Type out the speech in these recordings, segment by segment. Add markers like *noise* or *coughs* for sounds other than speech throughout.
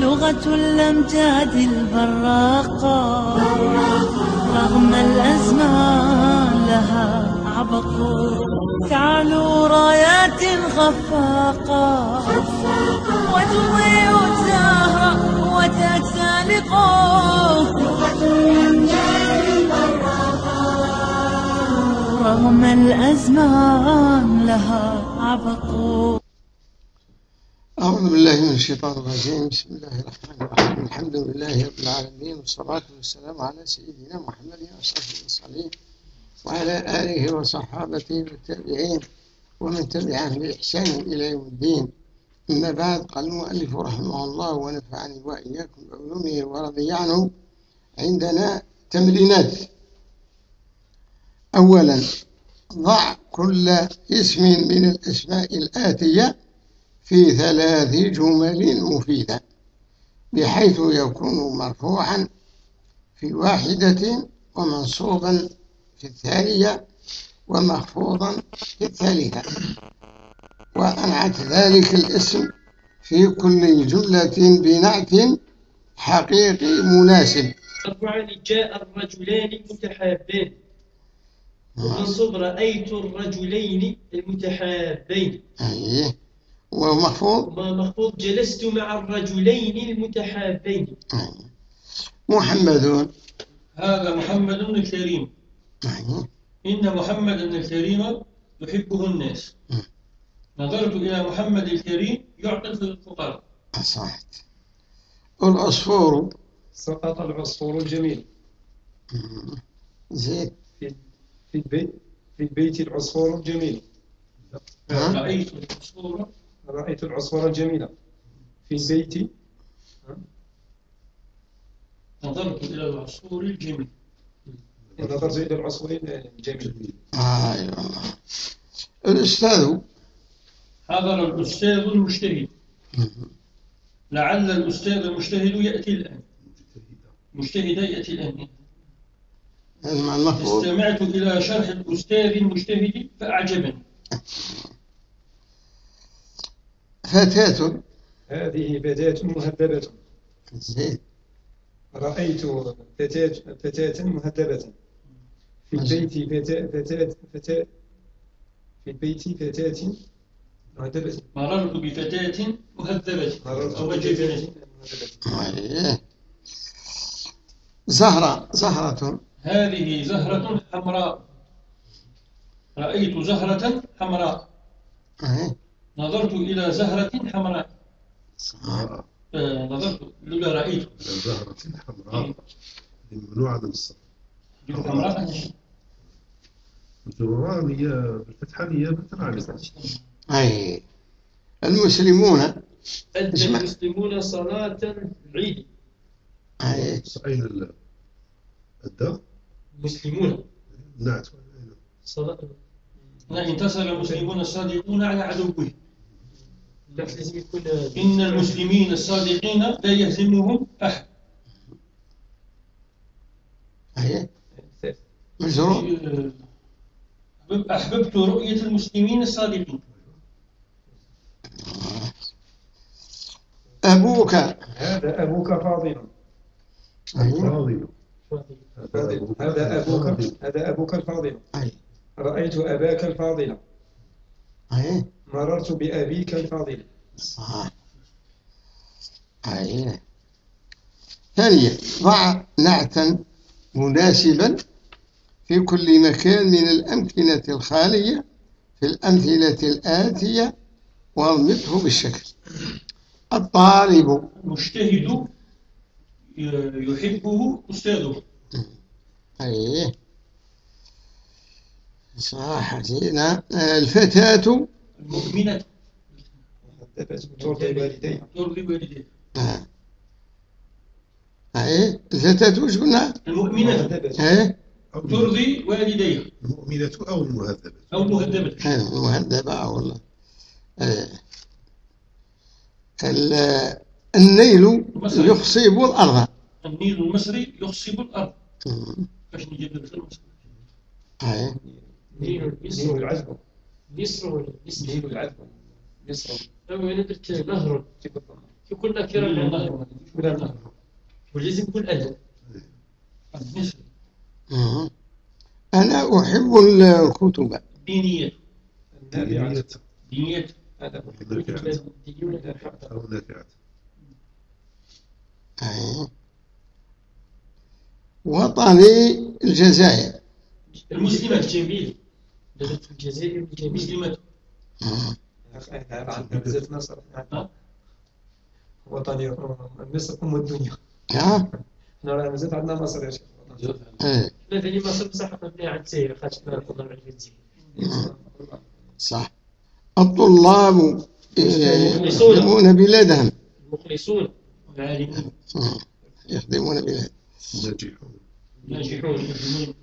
لغة الأمجاد البراقة. رغم الأزمان لها عبق. تعلو رايات خفاقة. وتضيء الزهر وتتسالق رغم الأزمان لها عبق. أعوذ بالله من الشيطان الرجيم. بسم الله الرحمن الرحيم. الحمد لله رب العالمين والصلاة والسلام على سيدنا محمد وصحبه المرسلين وعلى آله وصحابته والتابعين ومن تبعهم بإحسان إلى يوم الدين. أما بعد قال المؤلف رحمه الله ونفعني وإياكم بعلومه ورضي عنه عندنا تمرينات. أولا ضع كل اسم من الأسماء الآتية في ثلاث جمل مفيدة بحيث يكون مرفوعا في واحدة ومنصوبا في الثانية ومخفوضا في الثالثة. وأنعت ذلك الاسم في كل جملة بنعت حقيقي مناسب. طبعا جاء الرجلان المتحابين ومنصوب رأيت الرجلين المتحابين. أيه ومخفوض ومخفوض جلست مع الرجلين المتحابين. أيه. محمد هذا محمد الكريم أيه. إن محمد الكريم يحبه الناس. نظرت إلى محمد الكريم يعطف الفقراء. صحت العصفور سقط العصفور الجميل. زيد في في البيت في البيت العصفور الجميل؟ رأيت العصفور رأيت العصفور الجميلة في البيت. نظرت إلى العصفور الجميل. نظرت إلى العصفور الجميل. آه أيوة. الأستاذ. حضر الأستاذ المجتهد. لعل الأستاذ المجتهد يأتي الآن. مجتهد يأتي الآن. استمعت إلى شرح الأستاذ المجتهد فأعجبني. فتاة هذه فتاة مهذبة. زيد رأيت فتاة فتاة مهذبة. في البيت فتاة فتاة فتاة في البيت فتاة مهذبة. مررت بفتاة مهذبة مررت أو مهذبة. زهرة. زهرة. هذه زهرة حمراء. رأيت زهرة حمراء. أيه. نظرت إلى زهرة حمراء. صح. آه، نظرت لولا رأيت. زهرة حمراء. ممنوعة من الصرف حمراء. الجرام هي بالفتحة هي بالتعالي أي. المسلمون. أدى. المسلمون صلاة العيد. أي. أين ال- الداء المسلمون. نعت. صلاة لا انتصر المسلمون الصادقون على عدوهم لا لازم يكون إن المسلمين الصادقين لا يهزمهم أحد. مجرور أحببت رؤية المسلمين الصادقين. أبوك. هذا أبوك فاضل. فاضل. فاضل. هذا أبوك هذا أبوك الفاضل. أي. رأيت أباك الفاضل. أي مررت بأبيك الفاضل. صح أي ثانيا ضع نعتا مناسبا في كل مكان من الأمكنة الخالية في الأمثلة الآتية واربطه بالشكل. الطالب مجتهد يحبه أستاذه. أي صح جينا الفتاة. المؤمنة. ترضي والديها ترضي والديها آه. إيه؟ الفتاة وش قلنا؟ المؤمنة. إيه؟ ترضي والديها المؤمنة أو المهذبة. أو المهذبة حلو مهذبة والله. إيه. ال- النيل يخصب الأرض. النيل المصري يخصب الأرض. مم. باش نجيب المصري. إيه. نيل العذب. مصر أو أنا درت نهر في كل نهر ولا نهر. ولازم يكون مم. أنا أحب الكتب. دينية. دينية. هذا نافعة ديون أو نافعة إيه. وطني الجزائر. المسلمات الجميل. في الجزائر مم. عندنا بزاف ناس وطني مصر أم الدنيا. ها؟ حنا راه مازال عندنا مصر يا شيخ. إيه. مثلا مصر بصح مبنية على الجزائر خاطر نقدر على الجزائر صح. الطلاب إيه، يخدمون بلادهم. المخلصون. العالمون مم. يخدمون بلادهم. ناجحون. ناجحون. يخدمون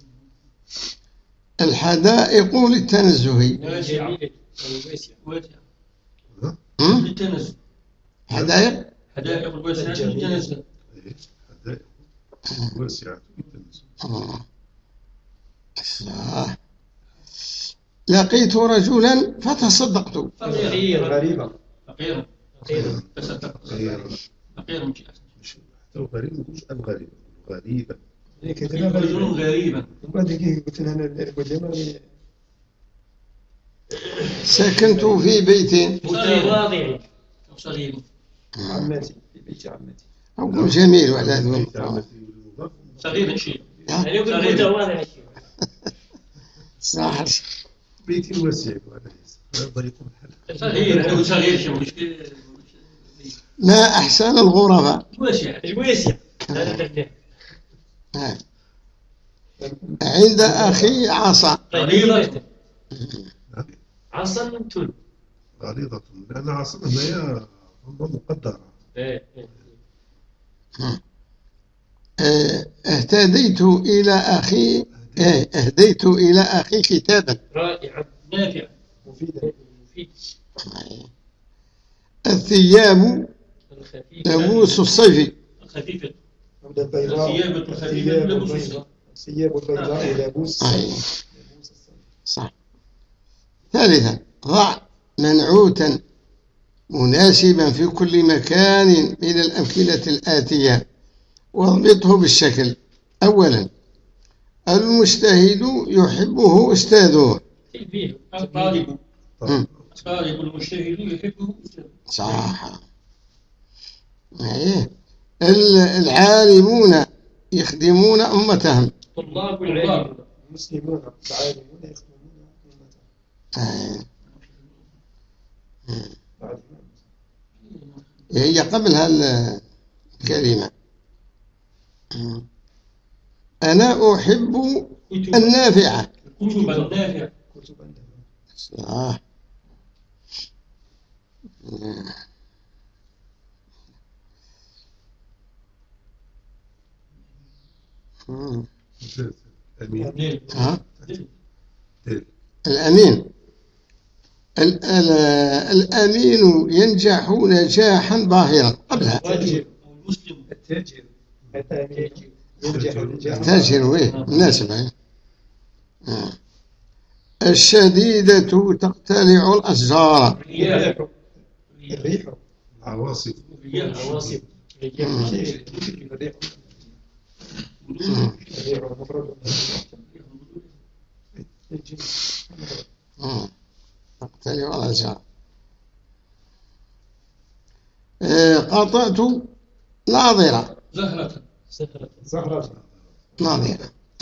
الحدائق للتنزه الواسعة. للتنزل حدائق حدائق الواسعة للتنزل إيه. حدائق واسعة بالتنزل. آه. صح. لقيت رجلا فتصدقت فقيرا غريبة فقيرا فقيرا مش مش حتى الغريب ما قلت لها أنا سكنت في بيت صغير عماتي في بيت أقول جميل عمتي والمضاف صغير شيء. أنا يقول متواضع صح بيتي واسع. هذا صغير صغير ما أحسن الغرفاء واسع. الواسع هذا آه. عند أخي عصا. غليظة. عصا من تل غليظة لأن عاصمة هي مقدرة. إيه، إيه. آه، اهتديت إلى أخي أهديت إلى أخي كتابا. رائع. نافع. مفيدة مفيد. الثياب لبوس الصيف. خفيفة البيضاء الثياب البيضاء الثياب البيضاء لابوس. صح ثالثا ضع منعوتا مناسبا في كل مكان من الأمثلة الآتية واضبطه بالشكل أولا المجتهد يحبه أستاذه الطالب. الطالب المجتهد يحبه أستاذه. صح إيه. ال- العالمون يخدمون أمتهم. طلاب العلم. المسلمون العالمون يخدمون أمتهم. إيه. هي قبلها ال- الكلمة. أنا أحب كتب. النافعة. كتب النافع ها الأمين ال- ال- الأمين ينجح نجاحا باهرا قبلها التاجر أو المسلم التاجر ويه مناسبة. آه. الشديدة تقتلع الأشجار الريح عواصف رياح عواصف مم. الريح. الريح الأشجار آه، قطعت ناظرة. زهرة. زهرة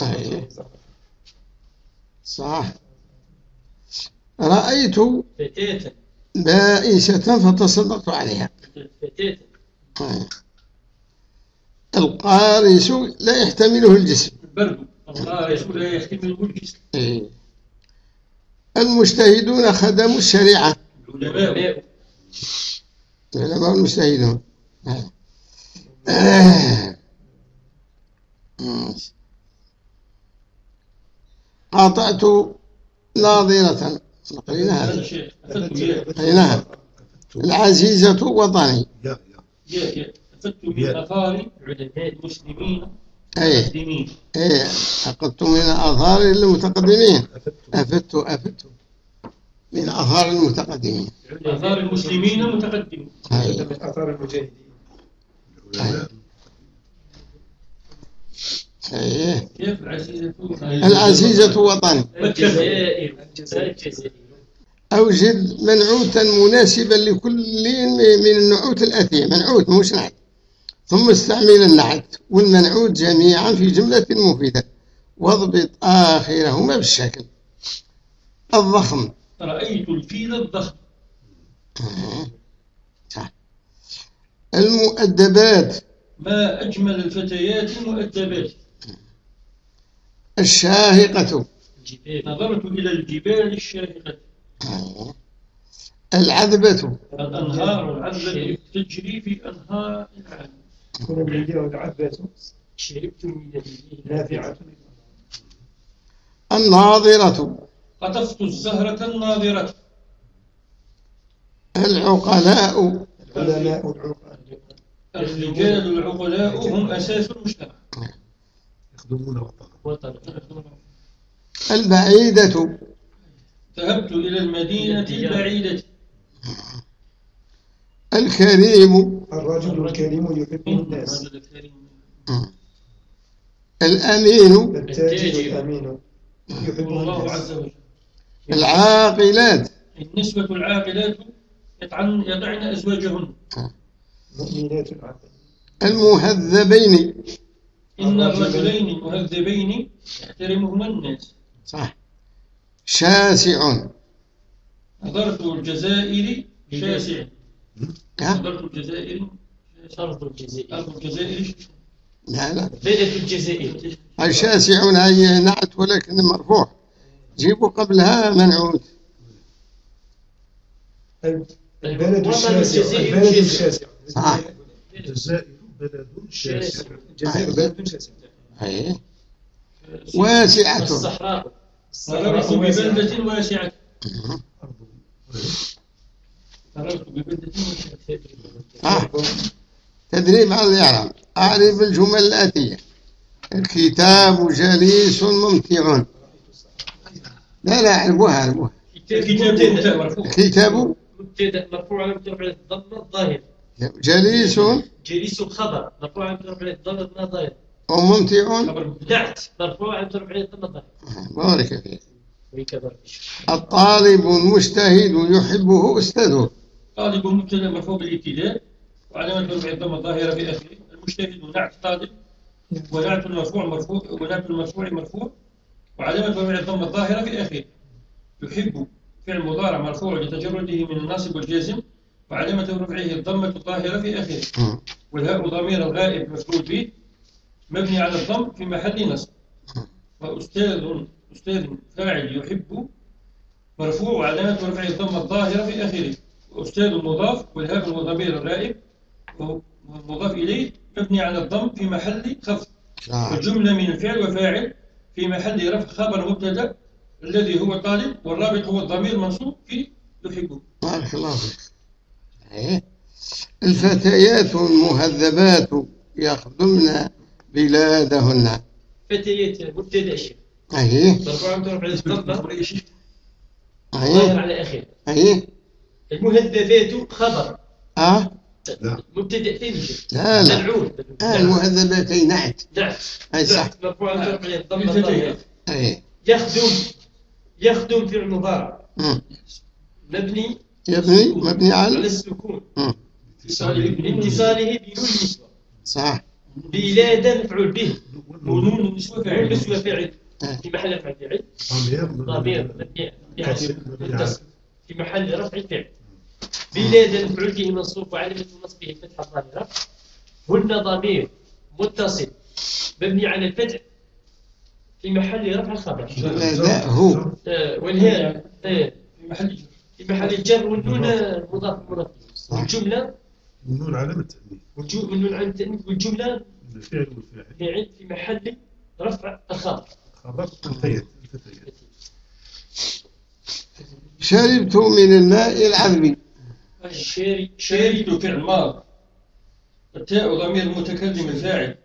ناظرة. زهرة صح رأيت فتاة بائسة فتصدقت عليها. فتاة أي. القارس لا يحتمله الجسم. البرد. الغارس لا يحتمل الجسم. أي. المجتهدون خدموا الشريعة. العلماء. العلماء المجتهدون. آه. قاطعت ناظرة. قريناها. قريناها. العزيزة وطني. من آثار علماء المسلمين أي المسلمين. أي أخذت من آثار المتقدمين. أفدت أفدت من آثار المتقدمين. آثار المسلمين المتقدمين. أي. من آثار المجاهدين. العلماء أي. كيف العزيزة العزيزة وطني الجزائر. أوجد منعوتا مناسبا لكل من النعوت الآتية منعوت مش نعت ثم استعمل النعت والمنعوت جميعا في جملة مفيدة. واضبط آخرهما بالشكل. الضخم. رأيت الفيل الضخم. صح. المؤدبات. ما أجمل الفتيات المؤدبات؟ الشاهقة. نظرت إلى الجبال الشاهقة. العذبة. الأنهار العذبة. تجري في أنهار العالم شربت من المياه نافعة. الناظرة قطفت الزهرة الناظرة. العقلاء. العلماء العقلاء. الرجال العقلاء هم أساس المجتمع يخدمون البعيدة. ذهبت إلى المدينة البعيدة. الكريم. الرجل الكريم يحب الناس. الكريم. الأمين. التاجر الأمين يحب الله عز وجل. العاقلات. النسبة العاقلات يطعن يطعن أزواجهن. مؤمنات المهذبين. إن الرجلين. الرجلين المهذبين يحترمهما الناس. صح. شاسع نظرت الجزائر شاسع نظرت الجزائر. أرض الجزائر. أرض الجزائر. لا لا. بلد الجزائر. الشاسع هي نعت ولكن مرفوع. جيبوا قبلها منعوت. البلد الشاسع البلد شاسع. الشاسع. صح الجزائر بلد شاسع. الجزائر بلد شاسع. أي واسعة. الصحراء. مررت ببلدة واسعة. صح تدريب على الإعراب أعرف الجمل الآتية. الكتاب جليس ممتع. لا لا اعرفوها اعرفوها الكتاب؟ مبتدا مرفوع على مرفوع الضمه الظاهر جليس جليس خبر مرفوع على مرفوع الضمه الظاهر وممتع. خبر نعت مرفوع على مرفوع الضمه الظاهر بارك فيك. الطالب المجتهد يحبه أستاذه. طالب مبتدأ مرفوع بالابتداء وعلامة الضمة الظاهرة في آخره. المجتهد نعت طالب ونعت المرفوع مرفوع ونعت المرفوع مرفوع وعلامة الضمة الظاهرة في آخره. يحب فعل مضارع مرفوع لتجرده من الناصب والجازم وعلامة رفعه الضمة الظاهرة في آخره. والهاء ضمير الغائب مفعول به مبني على الضم في محل نصب. وأستاذ أستاذ فاعل يحب مرفوع وعلامة رفعه الضمة الظاهرة في آخره. وأستاذ مضاف والهاء وضمير الغائب والمضاف إليه مبني على الضم في محل خفض آه. والجملة من الفعل وفاعل في محل رفع خبر مبتدأ الذي هو طالب والرابط هو الضمير المنصوب في يحبه بارك الله فيك. إيه. الفتيات المهذبات يخدمن بلادهن. فتيات مبتدا مرفوع على مرفوع الضمه ظاهر على آخره. أي المهذبات خبر. آه لا. مبتدا ثاني لا لا. ملعون. آه المهذبتين نعت. نعت. أي صح. مرفوع الضمه أي يخدم. يخدم فعل مضارع. مبني. يبني؟ مبني على؟ على السكون مم. لاتصاله بنون النسوة صح. بلاد مفعول به. ونون النسوة فاعل. والنسوة فاعل. آه. في محل رفع فعل ضمير. ضمير. مبني في محل رفع فعل. بلاد مفعول به منصوب وعلامة نصبه الفتحة الظاهرة هن ضمير متصل مبني على الفتح في محل رفع الخبر. لا هو. آه، والهاء آه، في محل جر في محل الجر والنون مضاف مضاف. والجملة؟ النون علامة تأنيث. والجو- والنون عن التأنيث والجملة؟ الفعل والفاعل. فعل في محل رفع الخبر. خبر الفتيات الفتيات شربت من الماء العذب الشاري شربت فعل ماض. التاء ضمير المتكلم الفاعل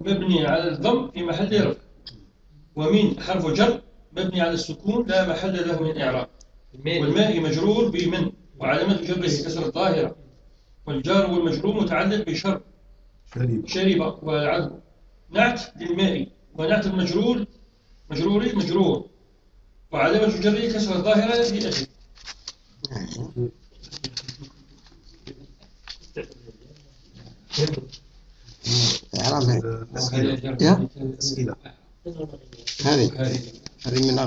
مبني على الضم في محل رفع. ومن حرف جر مبني على السكون لا محل له من إعراب. الماء والماء مجرور بمن. وعلامة جره كسر الظاهرة. والجار والمجرور متعلق بشرب شريب شرب والعذب نعت للماء. ونعت المجرور. مجرور مجرور. وعلامة جره كسر الظاهرة في هذه هذه من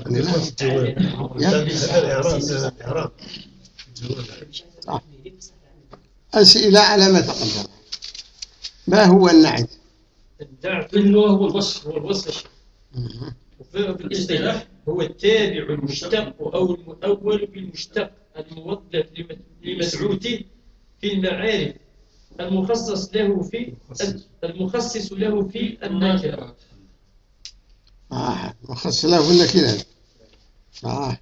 أسئلة على ما تقدم ما هو النعت النعت هو الوصف هو الوصف وفي الاصطلاح هو التابع المشتق أو المؤول بالمشتق الموظف لم- لمدعوته في المعارف المخصص له في المخصص له في النكرة. آه مخصص له في النكرات آه.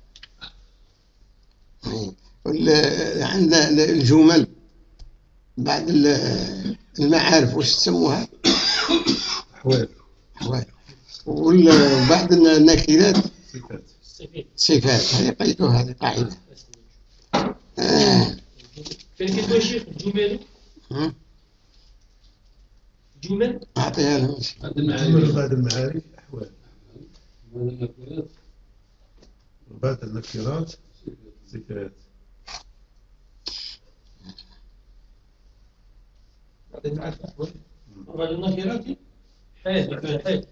وال- عندنا الجمل بعد ال- المعارف وش تسموها؟ أحوال أحوال وال- وبعد النكرات؟ صفات. صفات. هذه قيدها هذه قاعدة. جمل أعطيها بعد المعارف أحوال وبعد النكرات وبعد النكرات حال حال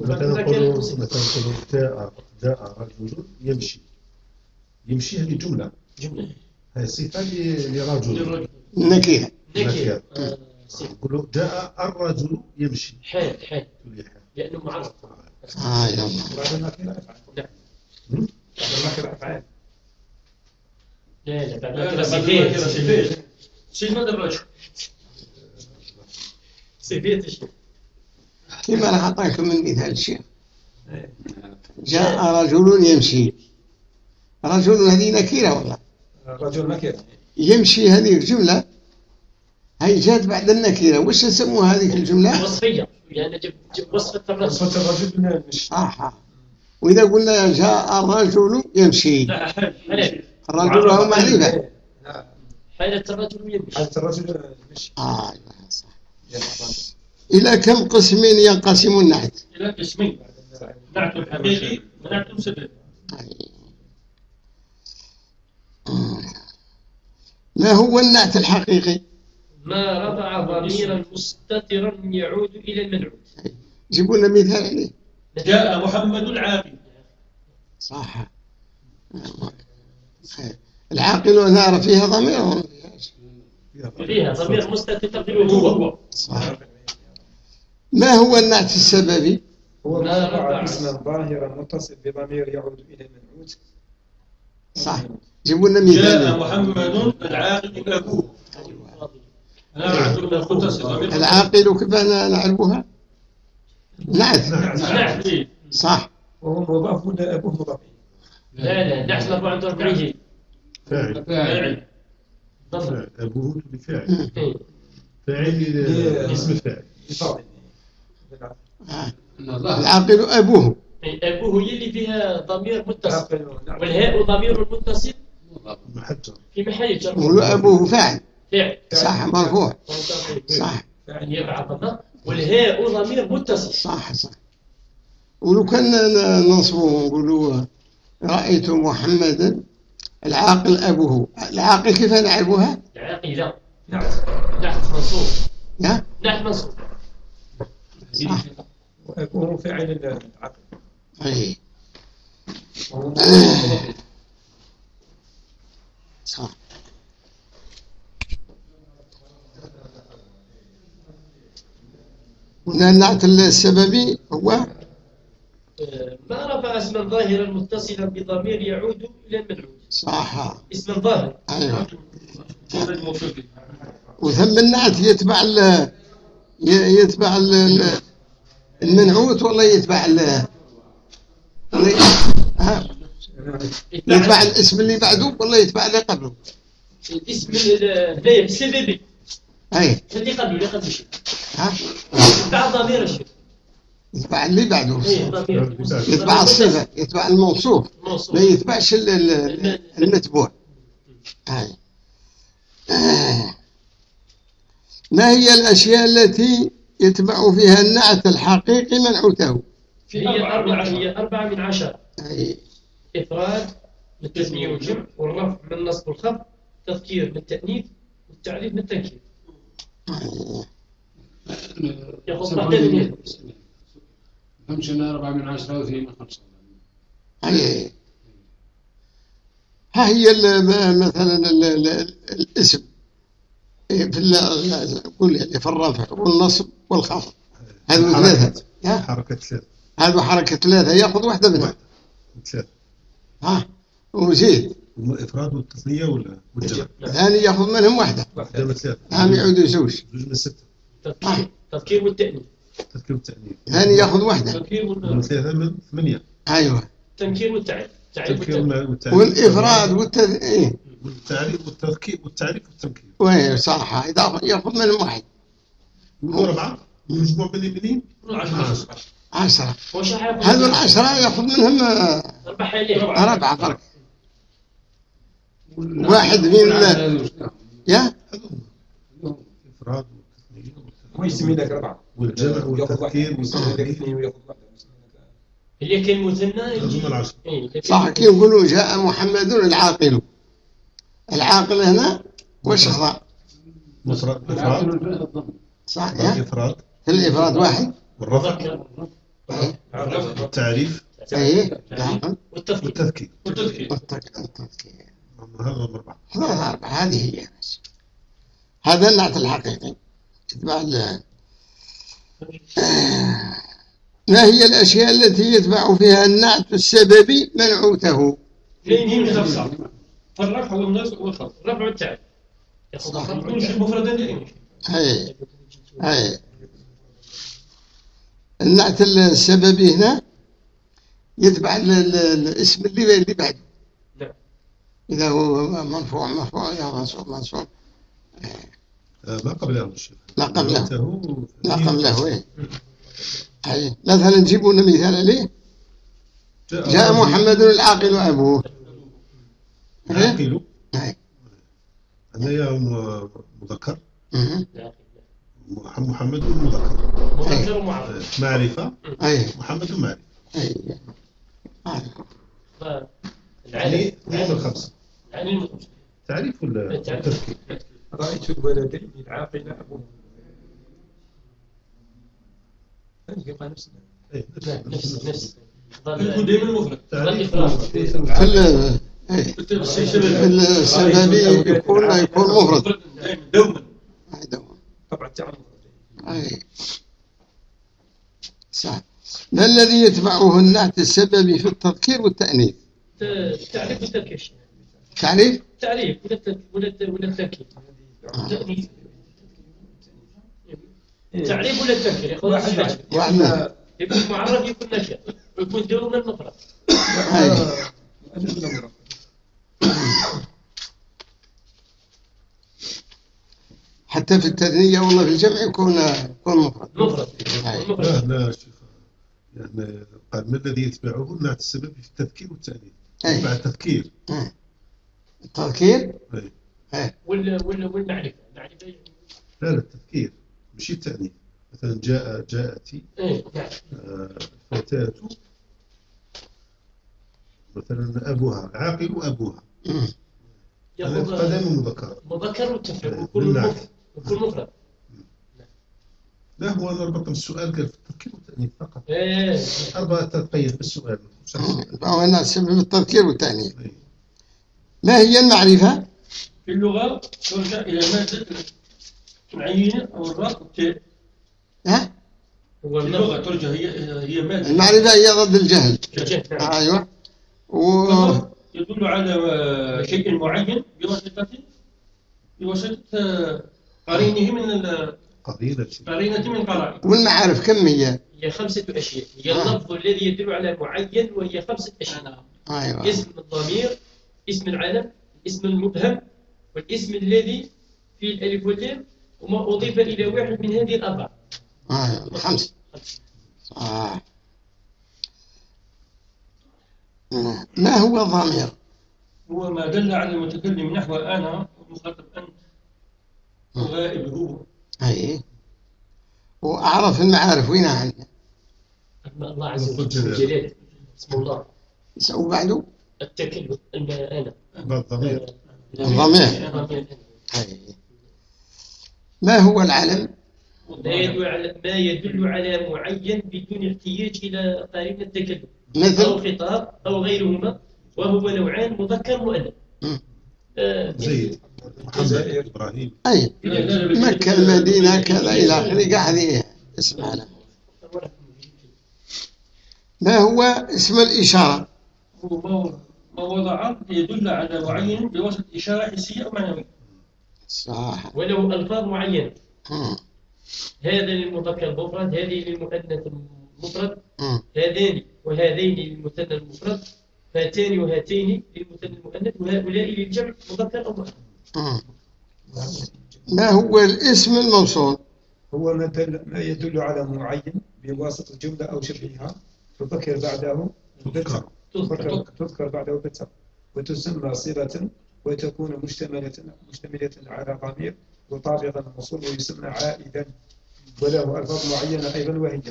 مثلا نقول مثلا نقول جاء جاء رجل يمشي يمشي هذه جملة جملة هذه صفة ل- لرجل. نكرة آه،. نقول جاء الرجل يمشي. حال حال لأنه معرض. آه يا الله بعد لا لا بعد لا، كده صفات صفة الرجل. سيفيت الشيخ كما راح أعطيكم من مثال الشيخ جاء رجل يمشي. رجل هذه نكرة والله. رجل نكرة يمشي هذه الجملة هي جات بعد النكرة وش يسموها هذه الجملة؟ وصفية. يعني جب جب وصفة الرجل صفة الرجل آه. وإذا قلنا جاء الرجل يمشي. لا الرجل هو معرفة نعم حالة الرجل يمشي. حالة الرجل المشي آه صح. إلى كم قسم ينقسم النعت؟ إلى قسمين. نعت حقيقي ونعت مسبب ما هو النعت الحقيقي؟ ما رفع ضميرا مستترا يعود إلى المنعوت. جيبوا لنا مثال عليه. جاء محمد العاقل. صح. العاقل هنا فيها ضمير. فيها ضمير مستتر تقديره هو. هو صح. ما هو النعت السببي؟ هو ما رفع. اسما ظاهرا متصل بضمير يعود إلى المنعوت. صح جيبوا لنا جاء مثال محمد العاقل أبوه أنا الختص ضمير العاقل كيف نعرفها؟ نعت نعت إيه. صح. وهو مضاف ولا أبوه مضاف؟ لا لا نحن 44 جيل فاعل. فاعل. أبوه بفاعل. إيه. فاعل. اسم فاعل. آه. العاقل أبوه. أبوه هي اللي فيها ضمير متصل. نعم. والهاء ضمير متصل. في محل جر. أبوه فاعل. فعل صح مرفوع. صح. يعني الضمة والهاء ضمير متصل. صح صح. ولو كان ننصبه ونقولوا رأيت محمدا. العاقل أبوه. العاقل كيف نعرفها؟ العاقلة نعم. نحت منصوب. يا نحت منصوب. صح. وأبوه فاعل العقل إليه. صح هنا النعت السببي هو ما رفع اسما ظاهرا متصلا بضمير يعود إلى المنعوت صح اسم ظاهر به. وثم النعت يتبع ال يتبع ال- ال- المنعوت ولا يتبع ال؟ يتبع الاسم اللي بعده ولا يتبع اللي قبله؟ الاسم ال- هنايا بسببي أي. اللي قبله اللي قبله ها؟ بعد ضمير الشيء. يتبع اللي بعده. ضمير يتبع الصفة يتبع الموصوف. موصوف. ما يتبعش ال- ال- المتبوع. هاي. آه. ما هي الأشياء التي يتبع فيها النعت الحقيقي منعوته هي أربعة هي أربعة من عشرة. إفراد من والجمع والرفع من النصب والخفض تذكير من التأنيث والتعريف من التنكير. من هنا. خمسة أربعة من عشرة واثنين من خمسة هاي. ها هي ال- مثلا ال- ال- الاسم. إيه، في ال- قول يعني في الرفع والنصب والخفض. هذو ثلاثة ها؟ حركة ثلاثة. هذو حركة ثلاثة يأخذ واحدة منها. واحدة ثلاثة. ها وزيد الإفراد والتثنية ولا والجمع؟ ثاني يأخذ منهم واحدة. واحدة. من ثلاثة. هم يعودوا زوج زوج. من ستة. تذكير والتأنيث. تذكير والتأنيث. ثاني يأخذ واحدة. تذكير من ثلاثة من ثمانية. أيوه. التنكير والتعريف. والإفراد والتذ... إيه. والتعريف والتذكير والتعريف والتنكير وين صح إذا يأخذ منهم واحد. هو أربعة؟ مجموع من اليمين عشرة. عشرة. هذول العشرة ياخذ منهم آه، أربعة فرق. واحد من يا إفراد والتثنية هو يسمي لك أربعة والجمع والتذكير واحدة يسمي لك والتأنيث اثنين وياخذ واحدة يسمي لك- اللي كان مثنى إيه، صح كي يقولوا جاء محمد العاقل. العاقل هنا وش خطأ مفرد. إفراد صح في الإفراد واحد. والرفع. إيه. والتعريف إيه نعم. والتذكير. والتذكير. والتذكير. التك- التذكير هذا أربعة هذا أربعة هذه هي. بس هذا النعت الحقيقي. يتبع آه. ما هي الأشياء التي يتبع فيها النعت السببي منعوته؟ اثنين من خمسة فالرفع والنصب والخفض الرفع صح. الخفض يكونش المفردين دائما أي أي النعت السببي هنا يتبع ال- ال- الاسم اللي اللي بعده نعم. إذا هو مرفوع مرفوع إذا منصوب منصوب آه، ما قبله الشيخ لا قبله. لا قبله إيه أي. مثلا نجيب لنا مثال عليه. جاء محمد العاقل وأبوه إيه؟ عاقل. أي. هذا يا مذكر. محمد مذكر مذكر ومعرف معرفة؟ أي. محمد معرفة أي. العلم يعني خمسة العلم تعريف ولا. تذكير رأيت الولدين العاقل أبوه هذه يبقى نفس. نفس. نفس. يكون دائما مفرد. في السببي يكون يكون مفرد دوما. أي. صح. ما الذي يتبعه النعت السببي في التذكير والتأنيث؟ التعريف والتذكير. تعريف؟ التعريف ولا ولا الت- ولا التذكير. التعريف ولا التذكير. واحد واحد. يكون معرف يكون نكر ويكون دوما مفرد أي. *coughs* حتى في التثنية والله في الجمع يكون يكون مفرد. مفرد. لا لا شيخ يعني قال ما الذي يتبعه؟ النعت السببي في التذكير والتأنيث. يتبع التذكير. أي. التذكير. أي. ولا ولا والمعرفة المعرفة لا لا التذكير. مش التأنيث. مثلا جاء جاءتي آه، فتاة مثلا أبوها عاقل أبوها. هذا قدم مذكر مذكر والتفريق إيه، ويكون مفرد لا هو أنا ربط السؤال قال في التذكير والتأنيث فقط. إيه أربعة تتقيد بالسؤال فهو النعت السببي في التذكير والتأنيث. أي. ما هي المعرفة؟ في اللغة ترجع إلى مادة العين أو الراء والتاء. ها؟ هو في اللغة ترجع هي هي مادة المعرفة هي ضد الجهل. الجهل نعم أيوة. و... يدل على آه، شيء معين بواسطة بواسطة آه، قرينة من ال- قرينة. قرينة من قرائن والمعارف كم هي؟ هي خمسة أشياء. هي آه. اللفظ الذي يدل على معين وهي خمسة أشياء. أيوه اسم الضمير اسم العلم اسم المبهم والاسم الذي في الألف واللام وما أضيف إلى واحد من هذه الأربعة. أيوه خمسة. صح آه. ما هو الضمير؟ هو ما دل على المتكلم نحو أنا والمخاطب أنت وغائب هو أي. وأعرف المعارف وين عندنا؟ الله عز وجل جلال. جلال اسم الله. وبعده التكلم أن أنا. بالضمير الضمير. أي. ما هو العلم؟ ما يدل على ما يدل على معين بدون احتياج إلى قرينة التكلم. أو مثل خطاب أو غيرهما وهو نوعان مذكر مؤنث. آه، زيد. محمد إبراهيم. أي. مكة المدينة كذا إلى آخره. قاعد إيه؟ اسم علم ما هو اسم الإشارة؟ هو ما وضع يدل على معين بواسطة إشارة حسية أو معنوية. صح. وله ألفاظ معينة. مم. هذا للمذكر المفرد هذه للمؤنث المفرد مم. هذان وهذين للمثنى المفرد. هاتان وهاتين للمثنى المؤنث وهؤلاء للجمع مذكر أو مؤنث مم. ما هو الاسم الموصول؟ هو ما, دل ما يدل على معين بواسطة جملة أو شبهها تذكر بعده بتسع تذكر, تذكر. بعده بتسع وتسمى صلة وتكون مشتملة مشتملة على ضمير وطابقا الموصول ويسمى عائدا. وله ألفاظ معينة أيضا وهي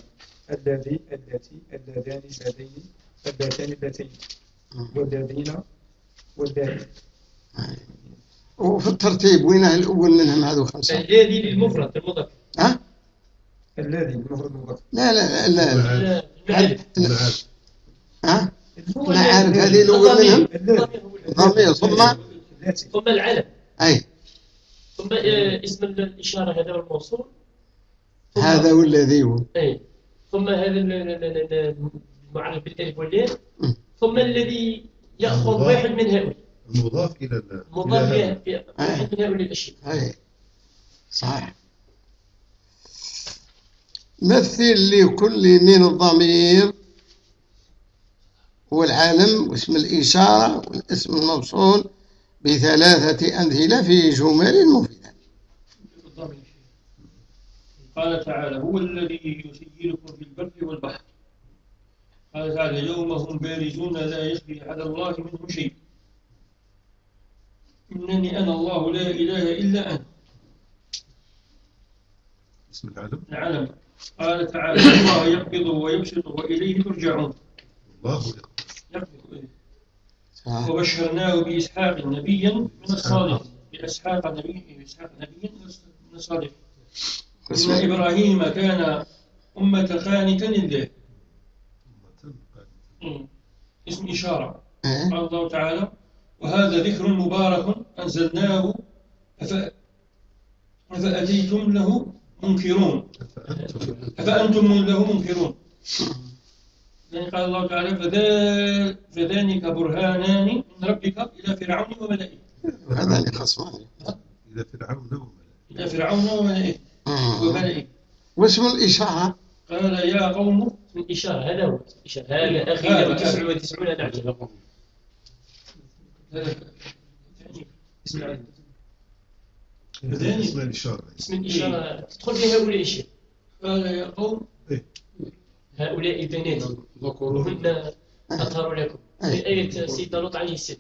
الذي التي اللذان اللذين اللتان اللتين. والذين والذين. وفي الترتيب وين الأول منهم هذو خمسة؟ الذي للمفرد المذكر ها؟ الذي المفرد المذكر لا لا لا, لا. المعرف المعارف ها؟ المعارف الذي- هذه الأول. منهم؟ الضمير ثم؟ ثم العلم. أي. ثم آه، اسم الإشارة هذا الموصول. هذا هو الذي هو. أي. ثم هذا ال- ال- ال- ال- المعرف بالألف واللام مم. ثم الذي يأخذ المضاف. واحد من هؤلاء. المضاف إلى ال- مضاف إلى واحد من هؤلاء الأشياء. أي صح مثل لكل من الضمير والعلم واسم الإشارة والاسم الموصول بثلاثة أمثلة في جمل مفيدة. قال تعالى هو الذي يسيركم في البر والبحر قال تعالى يوم هم بارزون لا يخفي على الله منهم شيء. إنني أنا الله لا إله إلا أنا. اسم العلم العلم قال تعالى الله يقبض ويبسط وإليه ترجعون. الله. يقبض. إيه. صح. وبشرناه بإسحاق نبيا من الصالحين بإسحاق نبي بإسحاق نبيا من الصالحين إن إبراهيم كان أمة قانتا لله. اسم إشارة؟ قال الله تعالى وهذا ذكر مبارك أنزلناه أف- أفأتيتم له منكرون. فأنتم أفأنتم له منكرون. يعني قال الله تعالى فذلك برهانان من ربك إلى فرعون وملئه. هذان خصمان إلى فرعون وملئه. إلى فرعون وملئه. مم. وملئه. واسم الإشارة؟ قال يا قوم اسم الإشارة هذا هو. اسم الإشارة هذا أخي. له تسع وتسعون نعجة هذا. اسم الإشارة اسم الإشارة. تدخل في هؤلاء الأشياء قال يا قوم. هؤلاء البنات. وهن أطهر لكم. في آية. سيدنا لوط عليه السلام.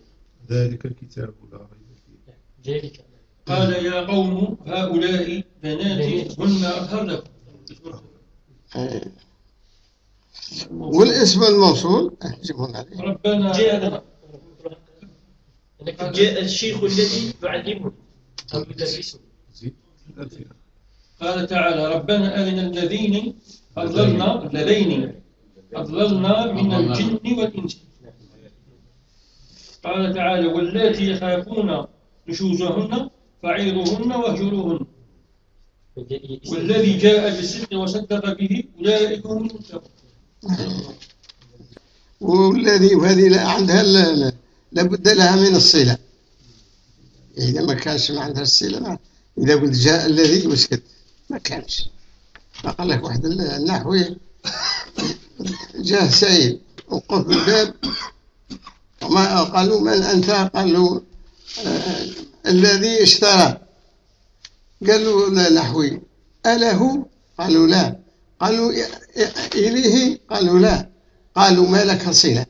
ذلك الكتاب لا ريب فيه. ذلك. قال يا قوم هؤلاء بناتي هن أطهر لكم إيه. والاسم الموصول؟ يجيبون عليه. ربنا جاء أنك جاء الشيخ الذي يعلمه. أو يدرسه. قال تعالى ربنا أرنا الذين أضللنا اللذين أضللنا من الجن والإنس. قال تعالى واللاتي يخافون نشوزهن فعيظوهن واهجروهن والذي جاء بالصدق وصدق به أولئك هم المتقون. والذي وهذه لا- عندها لا- لا- لابد لها من الصلة. إذا ما كانش ما عندها الصلة ما- إذا قلت جاء الذي وسكت. ما كانش. ما قال لك واحد النحوي. جاء سعيد وقف بالباب وما قالوا من أنت؟ قالوا آه الذي اشترى. قالوا لا نحوي. أله قالوا لا. قالوا إليه؟ قالوا لا. قالوا ما لك صلة؟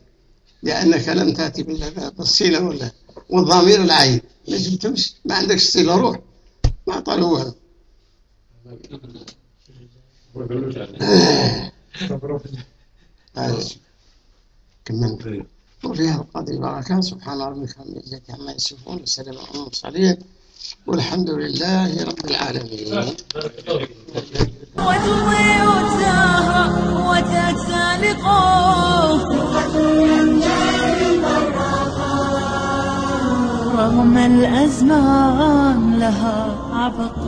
لأنك لم تأتي بالصلة ولا؟ والضمير العين. ما جبتمش ما عندكش صلة روح. ما طالوا والو كملنا وفي هذا القضية بركة سبحان ربك رب العزة عما يصفون. وسلام على المرسلين. والحمد لله رب العالمين. وتضيء رغم الأزمان لها عبق